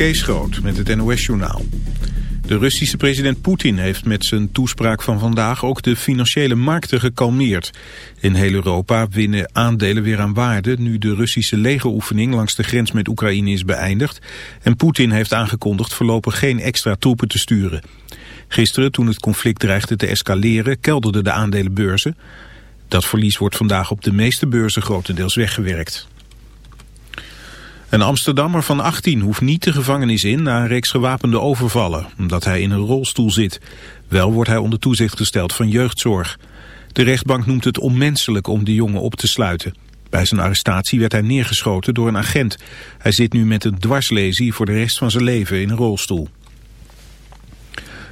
Kees Groot met het NOS-journaal. De Russische president Poetin heeft met zijn toespraak van vandaag ook de financiële markten gekalmeerd. In heel Europa winnen aandelen weer aan waarde nu de Russische legeroefening langs de grens met Oekraïne is beëindigd. En Poetin heeft aangekondigd voorlopig geen extra troepen te sturen. Gisteren, toen het conflict dreigde te escaleren, kelderden de aandelenbeurzen. Dat verlies wordt vandaag op de meeste beurzen grotendeels weggewerkt. Een Amsterdammer van 18 hoeft niet de gevangenis in na een reeks gewapende overvallen, omdat hij in een rolstoel zit. Wel wordt hij onder toezicht gesteld van jeugdzorg. De rechtbank noemt het onmenselijk om de jongen op te sluiten. Bij zijn arrestatie werd hij neergeschoten door een agent. Hij zit nu met een dwarslesie voor de rest van zijn leven in een rolstoel.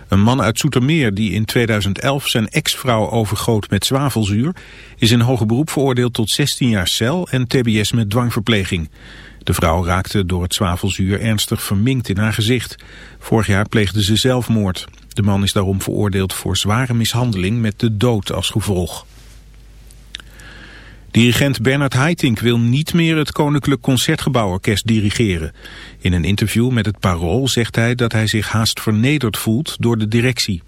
Een man uit Soetermeer die in 2011 zijn ex-vrouw overgoot met zwavelzuur... is in hoger beroep veroordeeld tot 16 jaar cel en tbs met dwangverpleging. De vrouw raakte door het zwavelzuur ernstig verminkt in haar gezicht. Vorig jaar pleegde ze zelfmoord. De man is daarom veroordeeld voor zware mishandeling met de dood als gevolg. Dirigent Bernard Haitink wil niet meer het Koninklijk Concertgebouworkest dirigeren. In een interview met het Parool zegt hij dat hij zich haast vernederd voelt door de directie.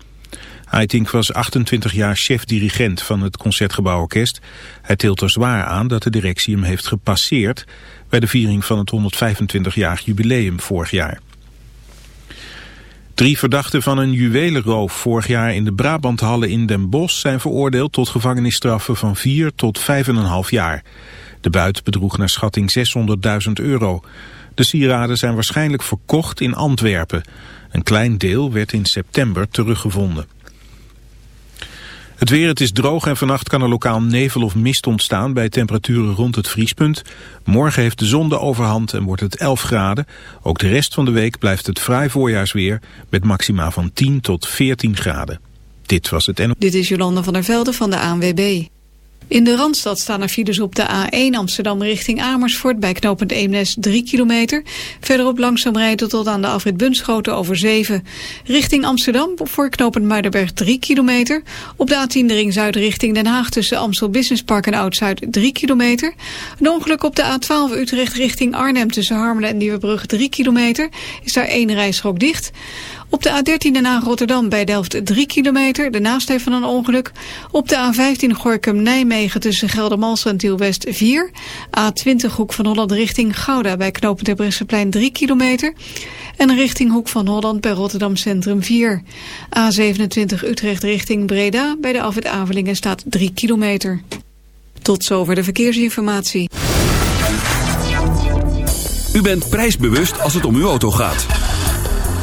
Haitink was 28 jaar chef-dirigent van het Concertgebouworkest. Hij tilt er zwaar aan dat de directie hem heeft gepasseerd bij de viering van het 125-jarig jubileum vorig jaar. Drie verdachten van een juwelenroof vorig jaar in de Brabanthallen in Den Bosch zijn veroordeeld tot gevangenisstraffen van 4 tot 5,5 jaar. De buit bedroeg naar schatting 600.000 euro. De sieraden zijn waarschijnlijk verkocht in Antwerpen. Een klein deel werd in september teruggevonden. Het weer, het is droog en vannacht kan er lokaal nevel of mist ontstaan bij temperaturen rond het vriespunt. Morgen heeft de zon de overhand en wordt het 11 graden. Ook de rest van de week blijft het fraai voorjaarsweer met maxima van 10 tot 14 graden. Dit was het en... Dit is Jolanda van der Velde van de ANWB. In de Randstad staan er files op de A1 Amsterdam richting Amersfoort... bij knooppunt Eemnes 3 kilometer. Verderop langzaam rijden tot aan de afrit Bunschoten over 7. Richting Amsterdam voor knooppunt Muidenberg 3 kilometer. Op de A10 de ring zuid richting Den Haag... tussen Amstel Business Park en Oud-Zuid 3 kilometer. Een ongeluk op de A12 Utrecht richting Arnhem... tussen Harmelen en Nieuwebrug 3 kilometer. Is daar één rijstrook dicht... Op de A13 naar Rotterdam bij Delft 3 kilometer, de nasleep van een ongeluk. Op de A15 Gorkum-Nijmegen tussen Geldermalsen en Tielwest 4. A20 Hoek van Holland richting Gouda bij Bresseplein 3 kilometer. En richting Hoek van Holland bij Rotterdam Centrum 4. A27 Utrecht richting Breda bij de Alfred Avelingen staat 3 kilometer. Tot zover de verkeersinformatie. U bent prijsbewust als het om uw auto gaat.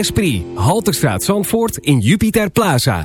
Esprit. Halterstraat Zandvoort in Jupiter Plaza.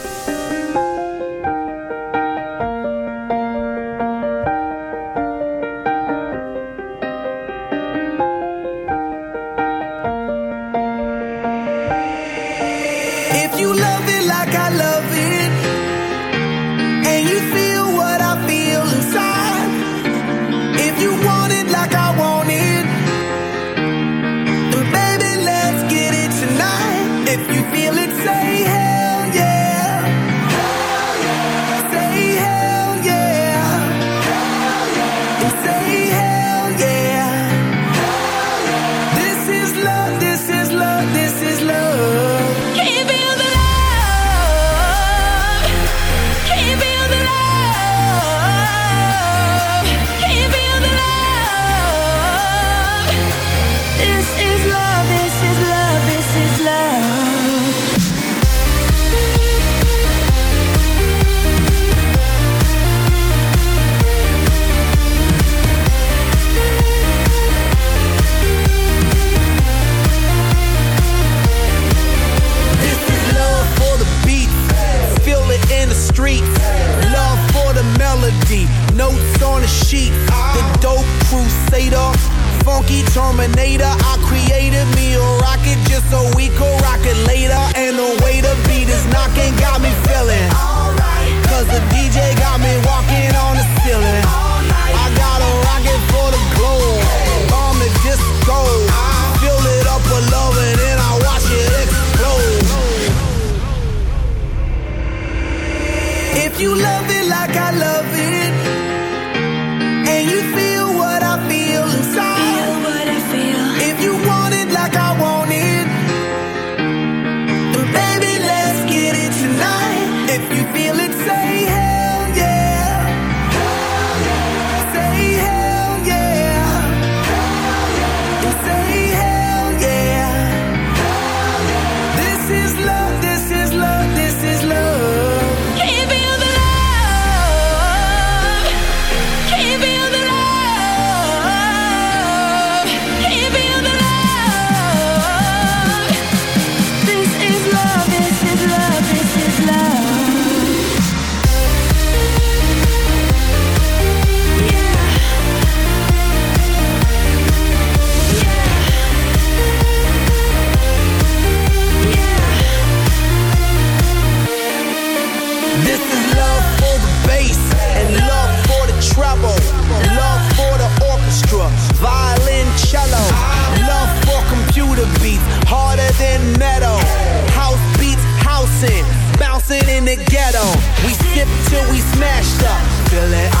dip till we smashed up. Feel it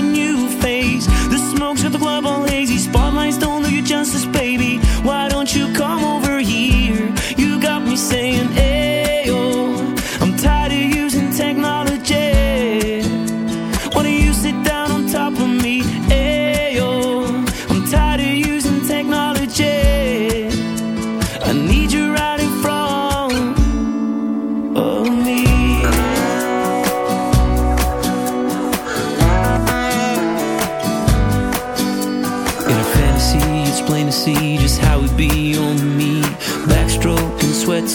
on lazy spotlights don't do you justice, baby.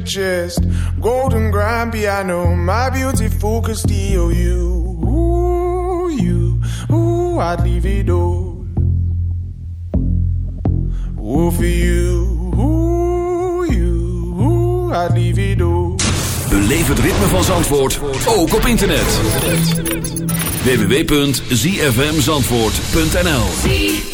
Treasure chest, golden grand piano, my beautiful Castillo. You, ooh, you, ooh, I'd leave it all. Ooh, for you, ooh, you, ooh, I'd leave it all. Beleef het ritme van Zandvoort, ook op internet. www.zfmzandvoort.nl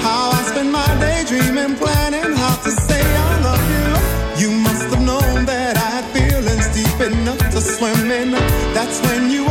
When you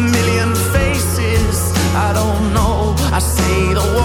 a million faces. I don't know. I say the word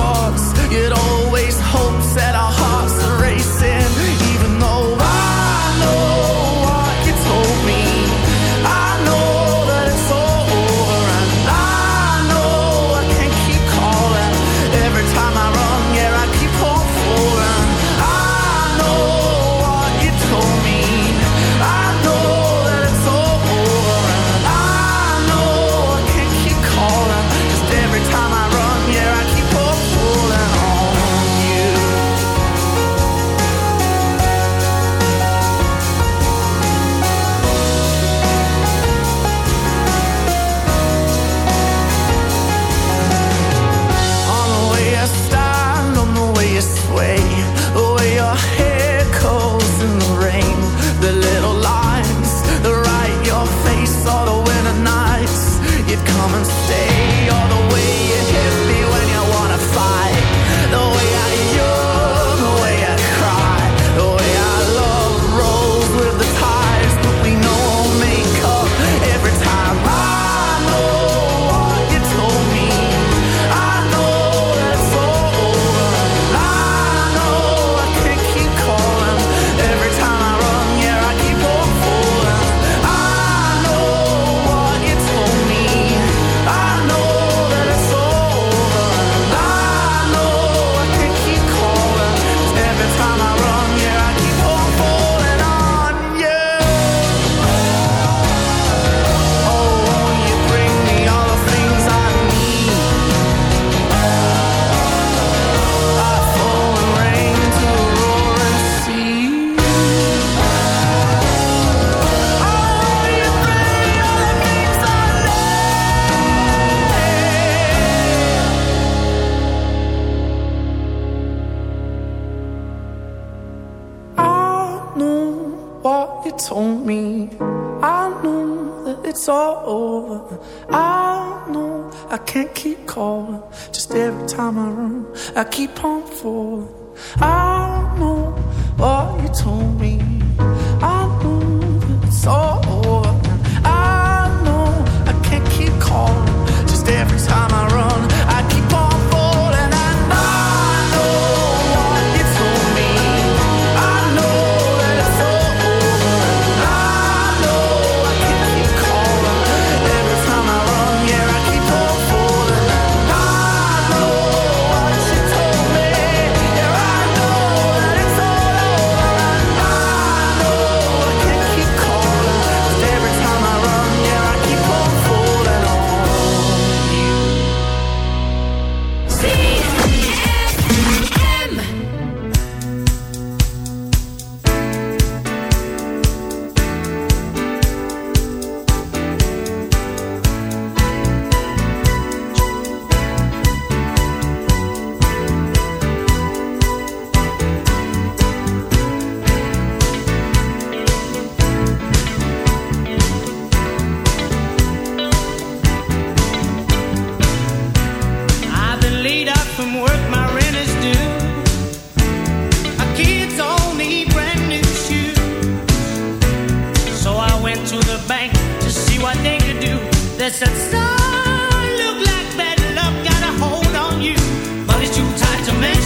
keep on falling.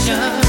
Yeah.